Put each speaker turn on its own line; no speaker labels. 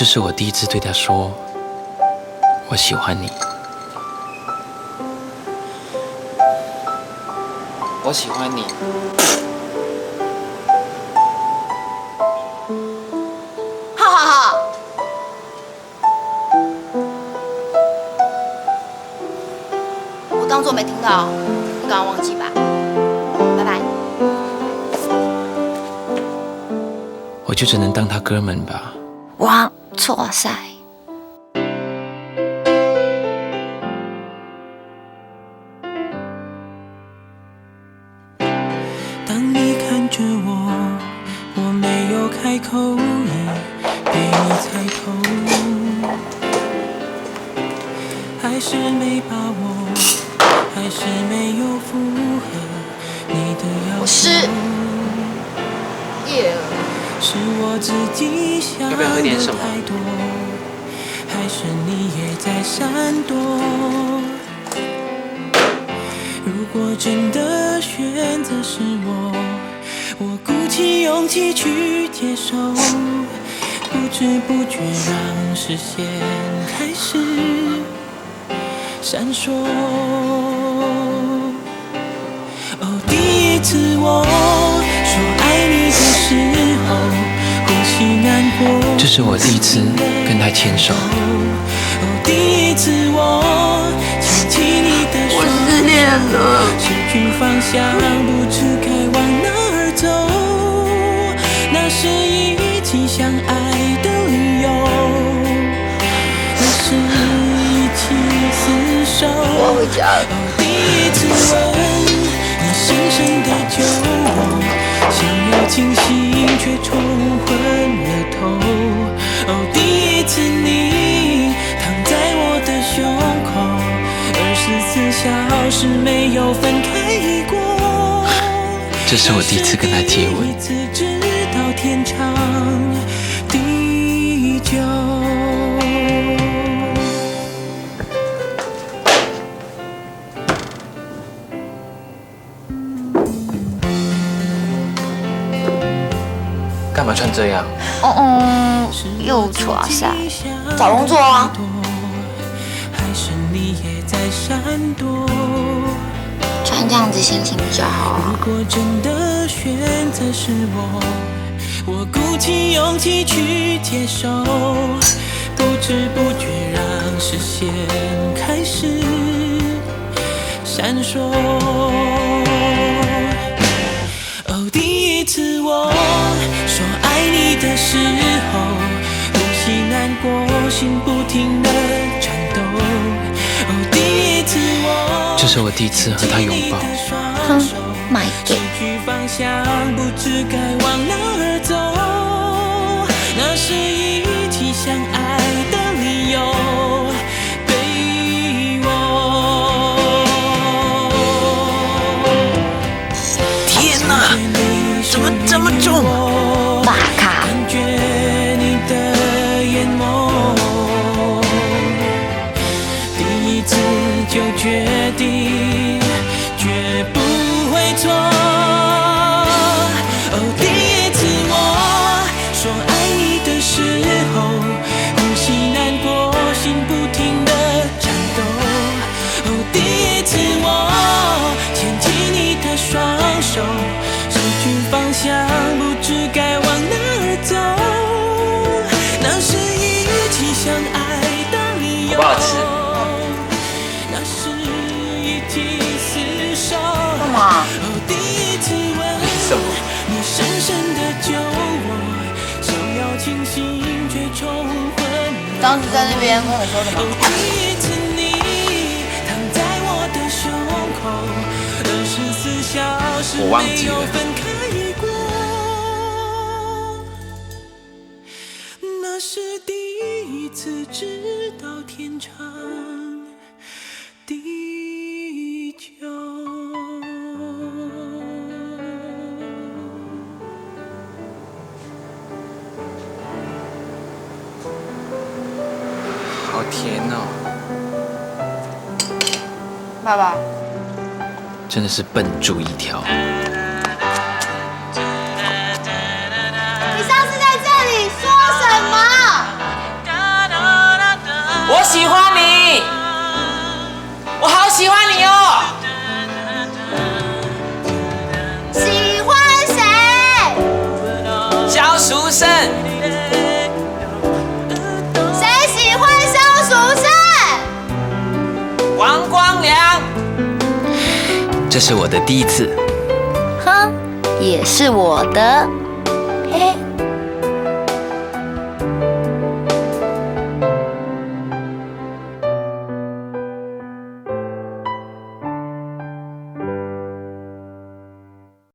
这是我第一次对他说我喜欢你。我喜欢你。
哈哈哈！我当做没听到，你刚刚忘记吧？拜拜。
我就只能当他哥们吧。
哇，错赛。
当你看着我，我没有开口，已被你猜透。还是没把握，还是没有符合你的要求。
是
我自己想的太是你也在闪躲？如果真的选择是我，我鼓起勇气去接受，不知不觉让视线开始闪烁。哦，第一次我说爱你的时候，呼吸难过。
这是我第一次跟他牵手。
一次我牵起你的手。
我失恋了。
失去方向，小时没有分开过。
这是我第一次跟他接吻。
第一次直到天长地久。
干嘛穿这样？
哦哦，又错赛，找工作啊。
你也在闪躲？
穿这样子心情比较好啊。
如果真的选择是我，我鼓起勇气去接受，不知不觉让视线开始闪烁。哦，第一次我说爱你的时候，呼吸难过，心不停的颤抖。哦，第一次我。
这是我第一次和他拥抱。
哼，买
失去方向，不知该往哪儿走。那是一起相爱你的双手，失去方向，不知该往哪儿走。那是一起相爱的理由。那是一起厮守。
干嘛？
哦，第一次吻
什么？
你深深的酒窝，想要清醒却冲昏了
当时在那边跟我说什
哦，
么？
第一次你躺在我的胸口，
我忘记了
没有分开过。那是第一次知道天长地久。
好甜哦，
爸爸，
真的是笨猪一条。
你上次在这里说什么？
我喜欢你。我好喜欢这是我的第一次，
哼，也是我的。嘿嘿。